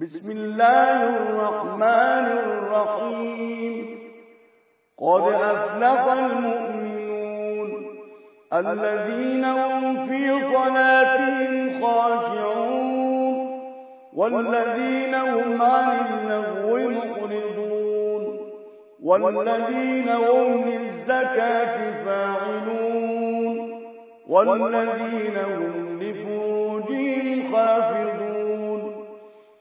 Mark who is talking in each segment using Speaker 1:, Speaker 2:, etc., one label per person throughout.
Speaker 1: بسم الله الرحمن الرحيم. قد أفلح المؤمنون الذين هم في صلاتهم خاشعون والذين هم عن اللغو مقرضون والذين هم للزكاة فاعلون والذين هم لفروجهم خافضون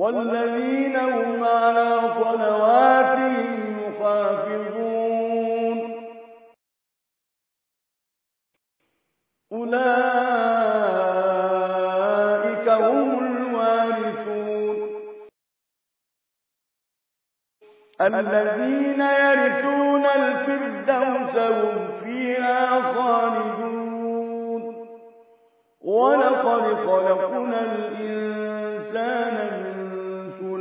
Speaker 1: والذين هم على صلواتهم يحافظون أولئك هم الوارثون. الذين يرثون الفردوس هم فيها خالدون. ولقد خلقنا الإنسان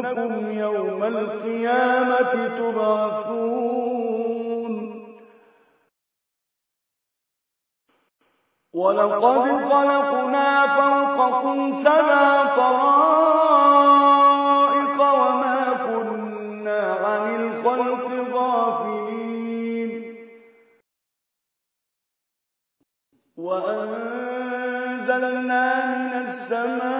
Speaker 1: إنكم يوم القيامة تبعثون. ولقد خلقنا فوقكم سبع طرائق وما كنا عن الخلق غافلين. وأنزلنا من السماء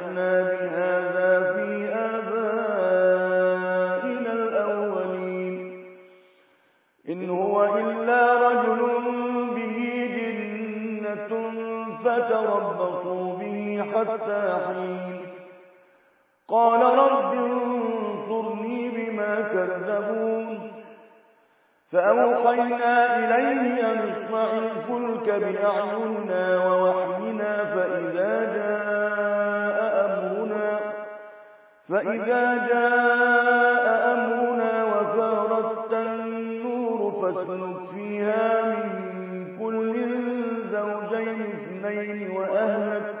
Speaker 1: حتى حين قال رب انصرني بما كذبون. فأوحينا إليه أن اصنع الفلك بأعيننا ووحينا فإذا جاء أمرنا فإذا جاء أمرنا وفارت النور فاسلك فيها من كل زوجين اثنين وأهلك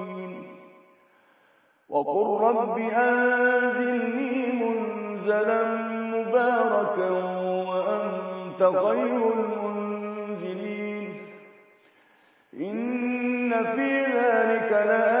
Speaker 1: وقل رب أنزلني منزلا مباركا وأنت خير المنزلين إن في ذلك لآيات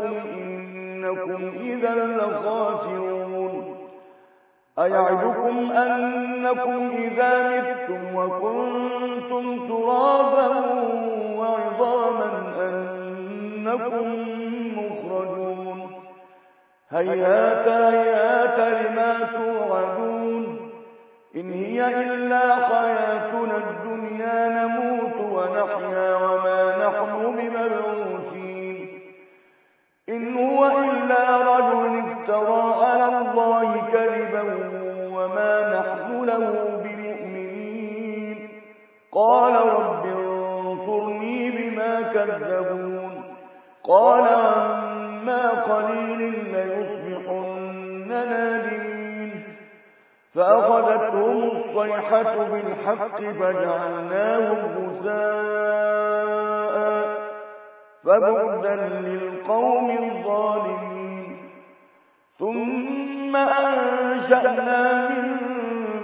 Speaker 1: مثلكم إنكم إذا لخاسرون. أيعدكم أنكم إذا متم وكنتم ترابا وعظاما أنكم مخرجون. هيهات هيهات لما توعدون. إن هي إلا حياتنا الدنيا نموت ونحيا وما نحن بمبعوثين قال رب انصرني بما كذبون. قال عما قليل ليصبحن نادمين. فأخذتهم الصيحة بالحق فجعلناهم غثاء فبعدا للقوم الظالمين. ثم أنشأنا من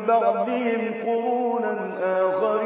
Speaker 1: بعدهم قرونا آخرين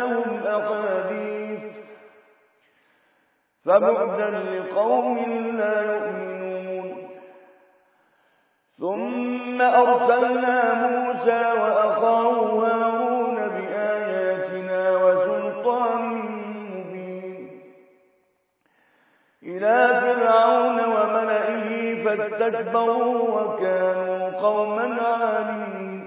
Speaker 1: فبعدا لقوم لا يؤمنون. ثم أرسلنا موسى وأخاه هارون بآياتنا وسلطان مبين. إلى فرعون وملئه فاستكبروا وكانوا قوما عالين.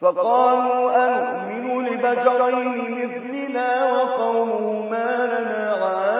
Speaker 1: فقالوا أنؤمن لبشرين مثلنا وقومهما لنا عابدون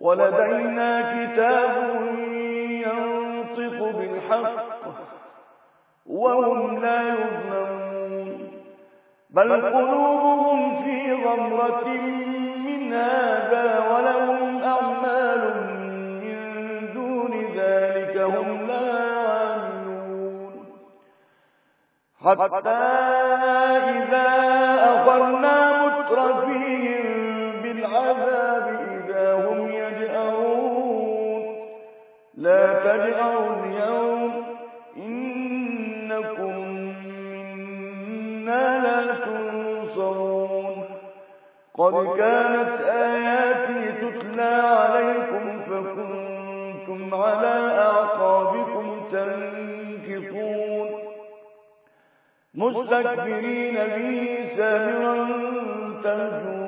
Speaker 1: ولدينا كتاب ينطق بالحق وهم لا يظلمون. بل قلوبهم في غمرة من هذا ولهم أعمال من دون ذلك هم لا يعملون حتى إذا أخرنا مترفيهم لا تجأروا اليوم إنكم منا لا تنصرون. قد كانت آياتي تتلى عليكم فكنتم على أعقابكم تنكفون مستكبرين به سامرا تهجون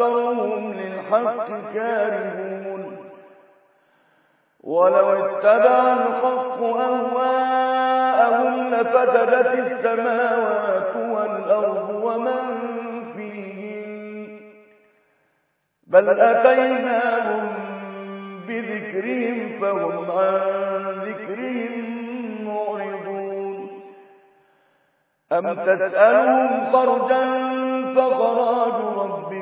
Speaker 1: وأكثرهم للحق كارهون. ولو اتبع الحق أهواءهم لفسدت السماوات والأرض ومن فيهن. بل أتيناهم بذكرهم فهم عن ذكرهم معرضون. أم تسألهم خرجا فخراج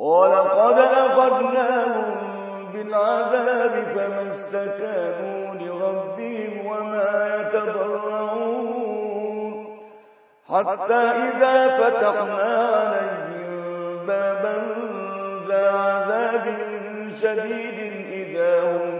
Speaker 1: ولقد أخذناهم بالعذاب فما لربهم وما يتضرعون حتى إذا فتحنا عليهم بابا ذا عذاب شديد إذا هم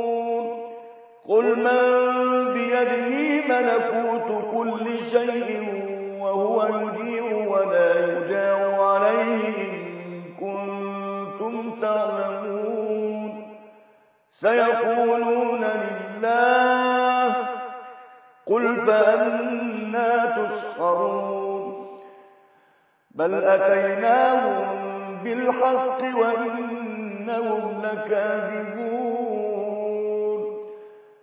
Speaker 1: قل من بيده ملكوت كل شيء وهو يجير ولا يجار عليه إن كنتم تعلمون سيقولون لله قل فأنا تسحرون بل أتيناهم بالحق وإنهم لكاذبون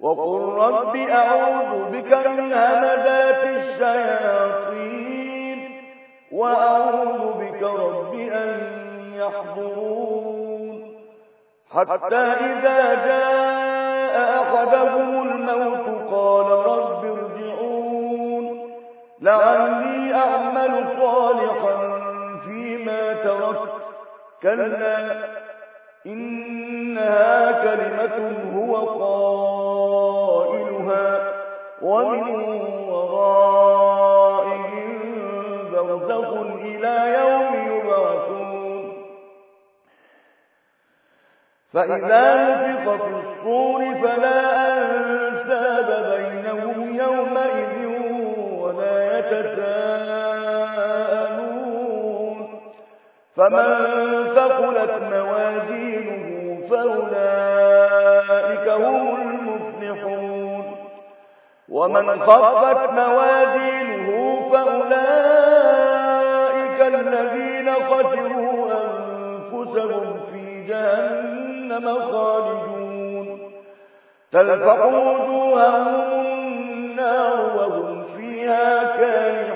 Speaker 1: وقل رب أعوذ بك من همدات الشياطين وأعوذ بك رب أن يحضرون حتى إذا جاء أحدهم الموت قال رب ارجعون لعلي أعمل صالحا فيما تركت. كلا. إنها كلمة هو قائلها ومن ورائهم برزخ إلى يوم يبعثون. فإذا نفق في الصور فلا أنساب بينهم يومئذ ولا يتساءلون. فمن ثقلت فأولئك هم المفلحون. ومن خفت موازينه فأولئك الذين خسروا أنفسهم في جهنم خالدون. تلفح وجوههم النار وهم فيها كالحون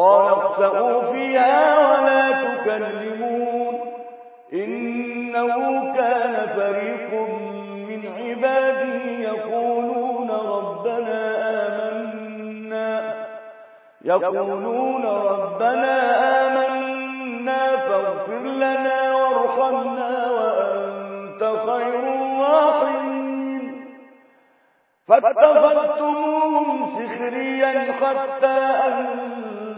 Speaker 1: قال اخسأوا فيها ولا تكلمون إنه كان فريق من عبادي يقولون ربنا آمنا يقولون ربنا آمنا فاغفر لنا وارحمنا وأنت خير الراحمين. فاتخذتموهم سخريا حتى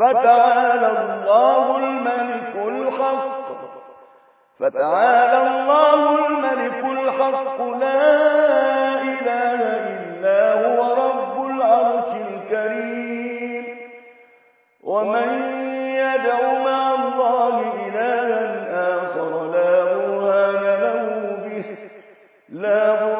Speaker 1: فتعالى الله الملك الحق. فتعالى الله الملك الحق. لا إله إلا هو رب العرش الكريم. ومن يدع مع الله إلها آخر لا برهان له به. لا برهان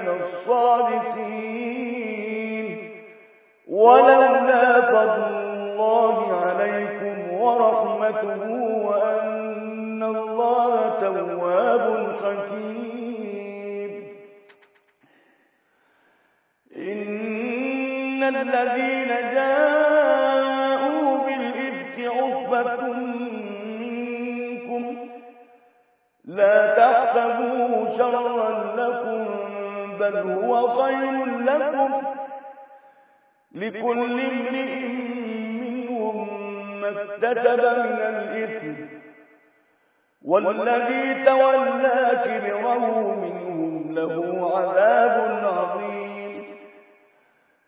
Speaker 1: الصادقين. ولولا فضل الله عليكم ورحمته وأن الله تواب حكيم. إن الذين جاءوا بالإفك عصبة منكم لا تحسبوه شرا بل هو خير لكم لكل امرئ منهم ما اكتسب من الإثم والذي تولى كبره منهم له عذاب عظيم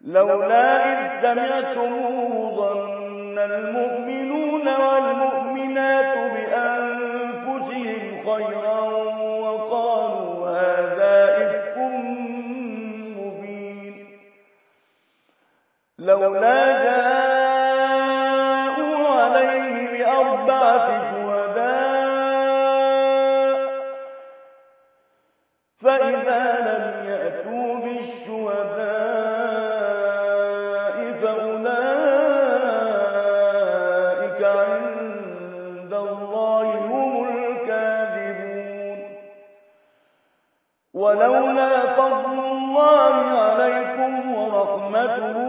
Speaker 1: لولا إذ سمعتموه ظن المؤمنون والمؤمنات بأنفسهم خيرا لولا جاءوا عليه بأربعة شهداء فإذا لم يأتوا بالشهداء فأولئك عند الله هم الكاذبون. ولولا فضل الله عليكم ورحمته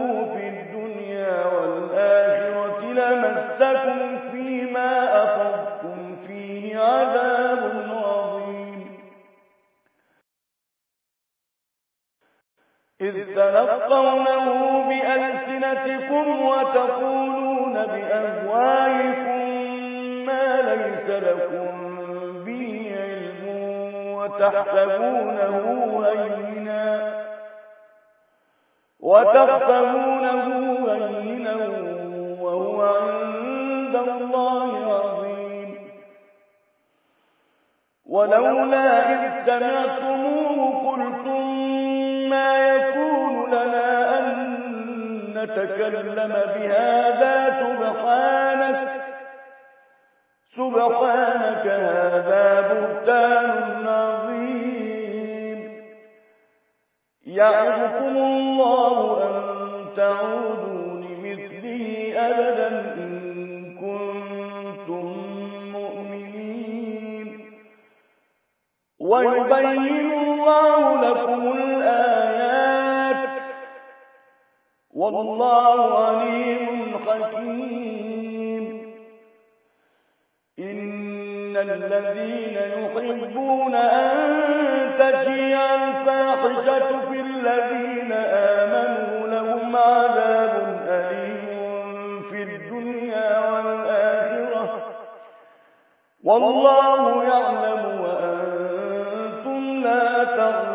Speaker 1: تلقونه بألسنتكم وتقولون بأهوائكم ما ليس لكم به علم وتحسبونه هينا وتحسبونه هينا وهو عند الله عظيم. ولولا إذ سمعتموه قلتم ما يكون لنا أن نتكلم بهذا سبحانك. سبحانك هذا بهتان عظيم. يعظكم الله أن تعودوا أبدا إن كنتم مؤمنين. ويبين الله لكم الآيات والله عليم حكيم. إن الذين يحبون أن تجيع الفاحشة في الذين آمنوا لهم عذاب أليم والله يعلم وأنتم لا تعلمون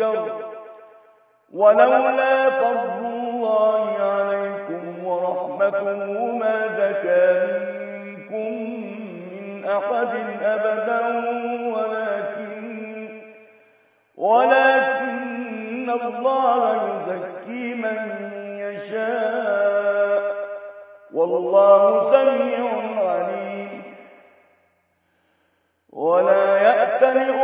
Speaker 1: والمنكر ولولا فضل الله عليكم ورحمته ما زكى منكم من أحد أبدا ولكن ولكن الله يزكي من يشاء. والله سميع عليم. ولا الفضل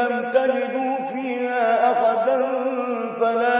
Speaker 1: لم تجدوا فيها أحدا فلا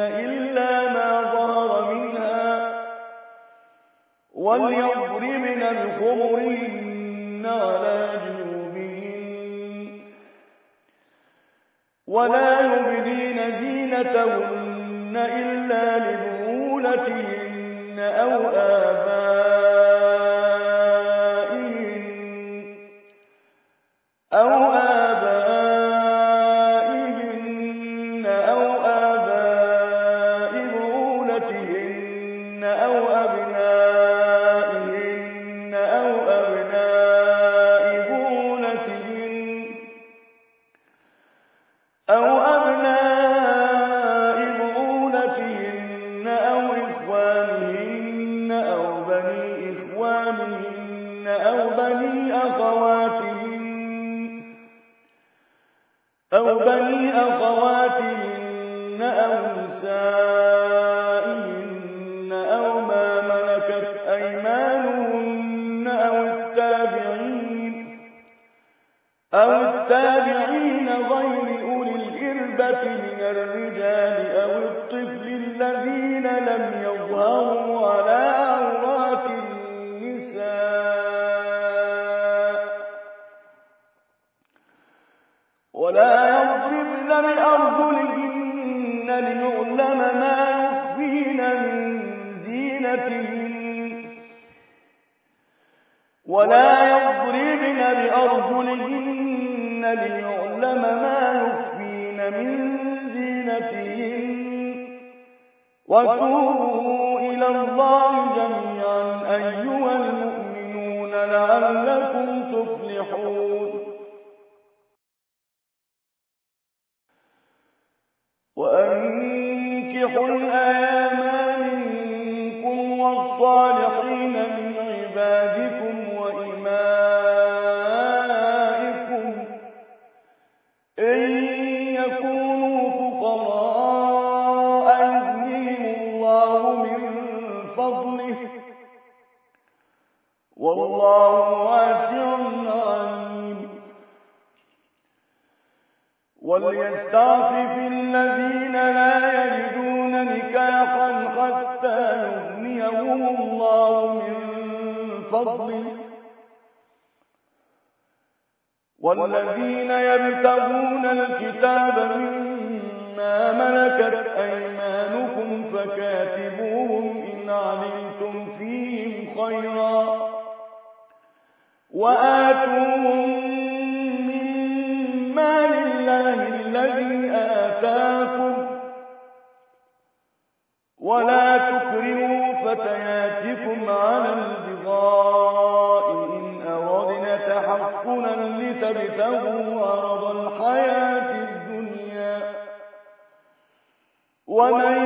Speaker 1: إلا ما ظهر منها وليضربن الخمرهن على جنوبهن. ولا يبدين زينتهن إلا لبعولتهن أو آبائهن. وتوبوا تحصنا لتبتغوا عرض الحياة الدنيا. ومن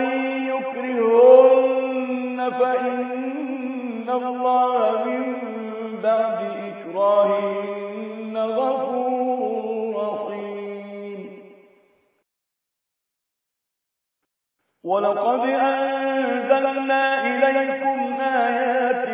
Speaker 1: يكرهن فإن الله من بعد إكراههن غفور رحيم. ولقد أنزلنا إليكم آيات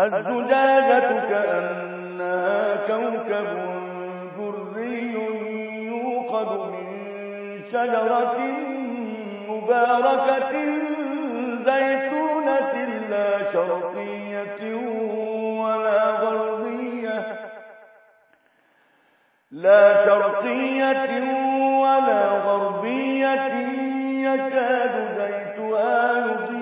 Speaker 1: الزجاجة كأنها كوكب دري يوقد من شجرة مباركة زيتونة لا شرقية ولا غربية. لا شرقية ولا غربية. يكاد زيتها يضيء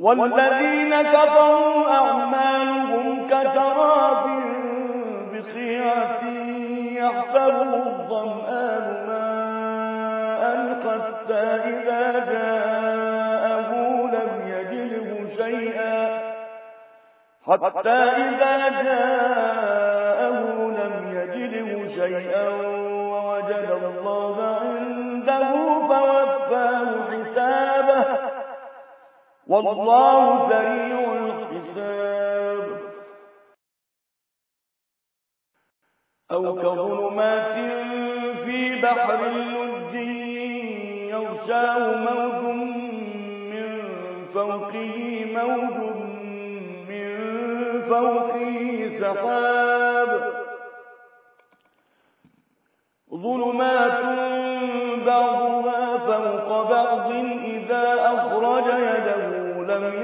Speaker 1: والذين كفروا أعمالهم كتراب بخيعة يحسبه الظمآن ماء حتى إذا جاءه لم يجده شيئا حتى إذا جاءه لم يجده شيئا وجد الله عنده والله سريع الحساب. أو كظلمات في بحر اللج يغشاه موج من فوقه موج من فوقه سحاب. ظلمات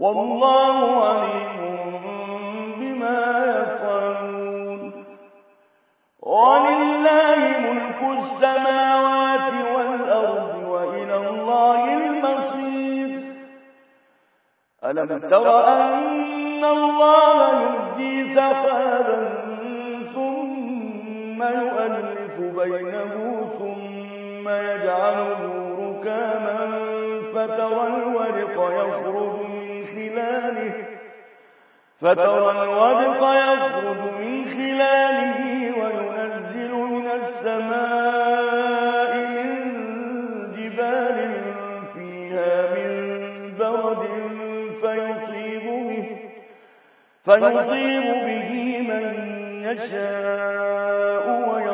Speaker 1: والله عليم بما يفعلون. ولله ملك السماوات والأرض وإلى الله المصير. ألم تر أن الله يهدي سحابا ثم يؤلف بينه ثم يجعله ركاما فترى الورق يخرج خلاله فترى الودق يخرج من خلاله وينزل من السماء من جبال فيها من برد فيصيب به, فيصيب به من يشاء ويصرفه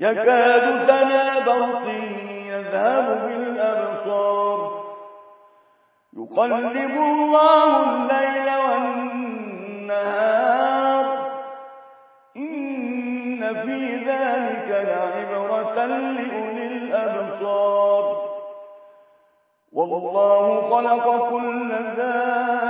Speaker 1: يكاد سنا برق يذهب بالأبصار. يقلب الله الليل والنهار. إن في ذلك لعبرة لأولي الأبصار. والله خلق كل دابة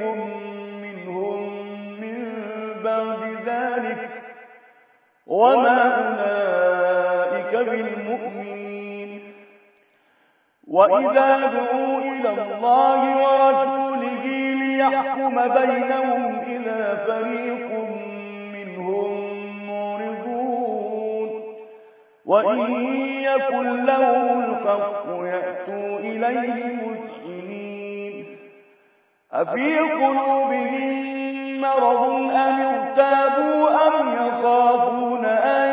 Speaker 1: وما أولئك بالمؤمنين. وإذا دعوا إلى الله ورسوله ليحكم بينهم إلى فريق منهم معرضون. وإن يكن لهم الحق يأتوا إليه مسلمين أفي قلوبهم مرض أم ارتابوا أم يخافون أن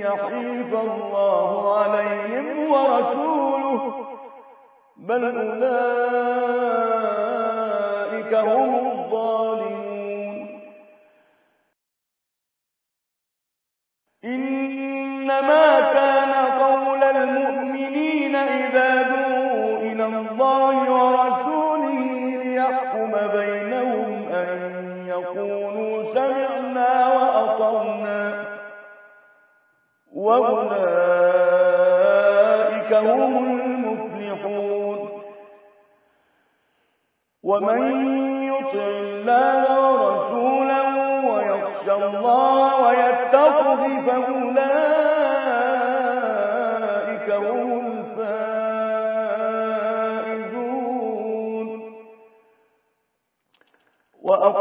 Speaker 1: يحيف الله عليهم ورسوله بل أولئك هم الظالمون. إنما كان قول المؤمنين إذا دعوا إلى الله ورسوله وأولئك هم المفلحون. ومن يطع الله ورسوله ويخشى الله ويتقه فأولئك هم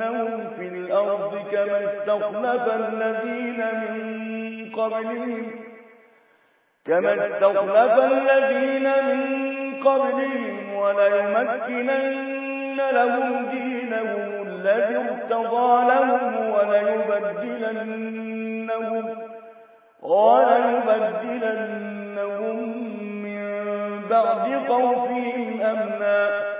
Speaker 1: ليستخلفنهم في الأرض كما استخلف الذين من قبلهم. كما استغلف الذين من قبلهم وليمكنن لهم دينهم الذي ارتضى لهم وليبدلنهم وليبدلنهم من بعد خوفهم أمنا.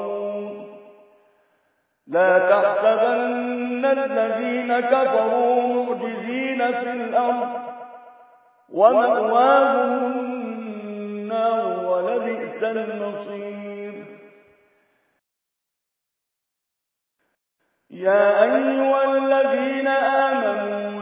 Speaker 1: لا تحسبن الذين كفروا معجزين في الأرض ومأواهم النار ولبئس المصير يا أيها الذين آمنوا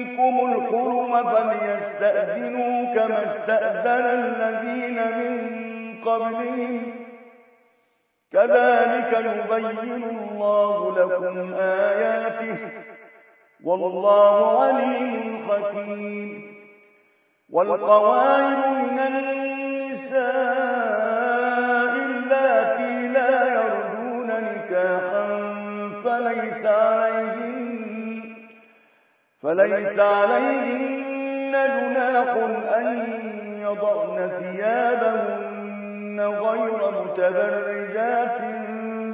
Speaker 1: الحلم فليستأذنوا كما استأذن الذين من قبلهم. كذلك يبين الله لكم آياته. والله عليم حكيم. والقواعد من النساء فليس عليهن جناح أن يضعن ثيابهن غير متبرجات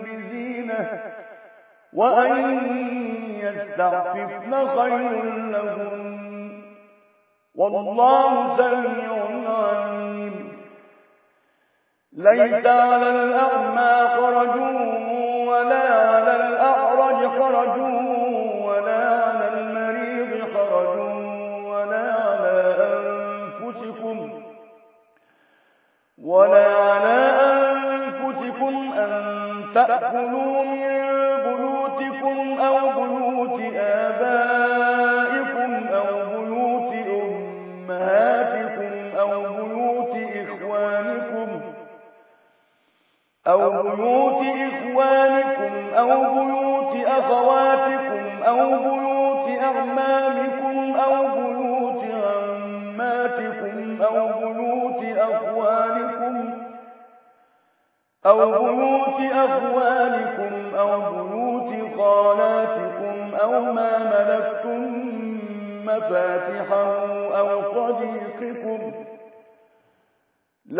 Speaker 1: بزينة وأن يستعففن خير لهم والله سميع عليم. ليس على الأعمى خرج ولا على الأعرج خرج ولا ولا على أنفسكم أن تأكلوا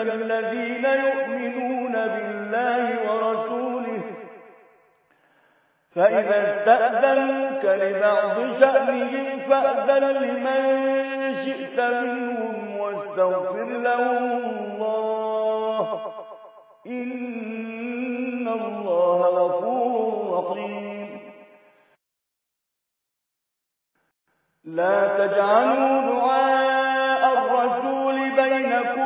Speaker 1: الذين يؤمنون بالله ورسوله فإذا استأذنك لبعض شأنهم فأذن لمن شئت منهم واستغفر لهم الله. إن الله غفور رحيم. لا تجعلوا دعاء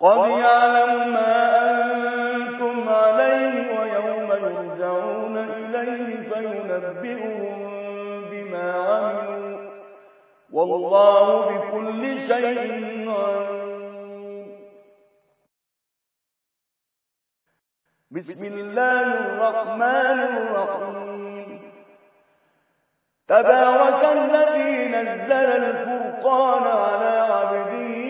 Speaker 1: قد يعلم ما أنتم عليه ويوم يرجعون إليه فينبئهم بما عملوا والله بكل شيء عليم. بسم الله الرحمن الرحيم. تبارك الذي نزل الفرقان على عبده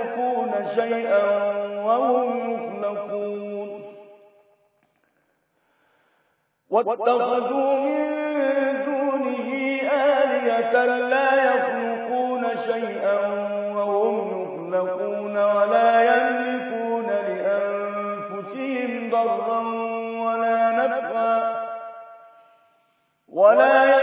Speaker 1: شيئا وهم يخلقون. واتخذوا من دونه آلهة لا يخلقون شيئا وهم يخلقون ولا يملكون لأنفسهم ضرا ولا نفعا. ولا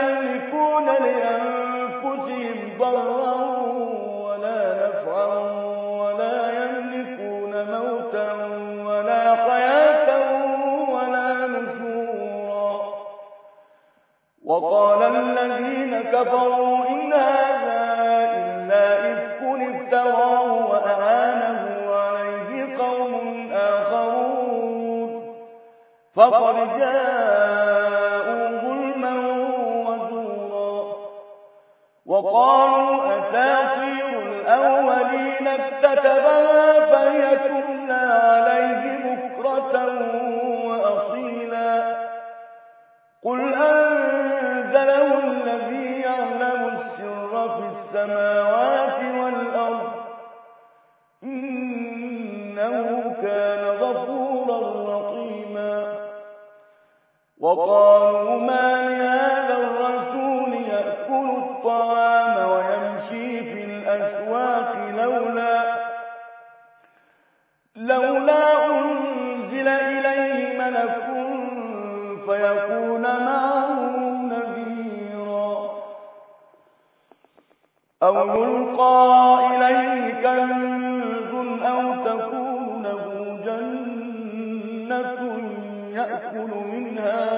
Speaker 1: وقال الذين كفروا إن هذا إلا إفك افتراه وأعانه عليه قوم آخرون. فقد جاءوا ظلما وزورا. وقالوا أساطير الأولين اكتتبها فهي تملى وقالوا ما الرسول يأكل الطعام ويمشي في الأسواق لولا لولا أنزل إليه ملك فيكون معه نذيرا. أو يلقى إليه كنز أو تكون له جنة يأكل منها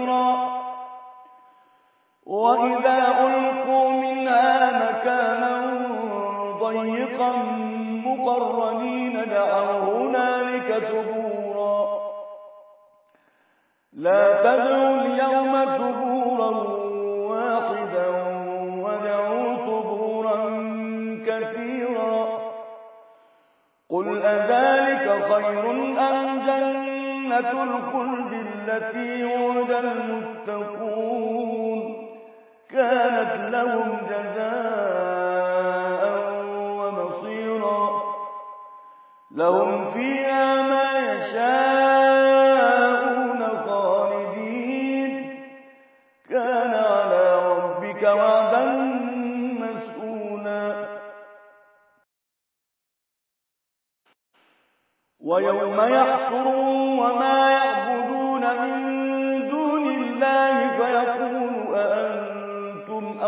Speaker 1: وإذا ألقوا منها مكانا ضيقا مقرنين دعوا هنالك ثبورا. لا تدعوا اليوم ثبورا واحدا ودعوا ثبورا كثيرا. قل أذلك خير أم جنة الخلد التي وعد المتقون؟ كانت لهم جزاء ومصيرا. لهم فيها ما يشاءون خالدين. كان على ربك وعدا مسؤولا. ويوم يحشرون وما يعبدون من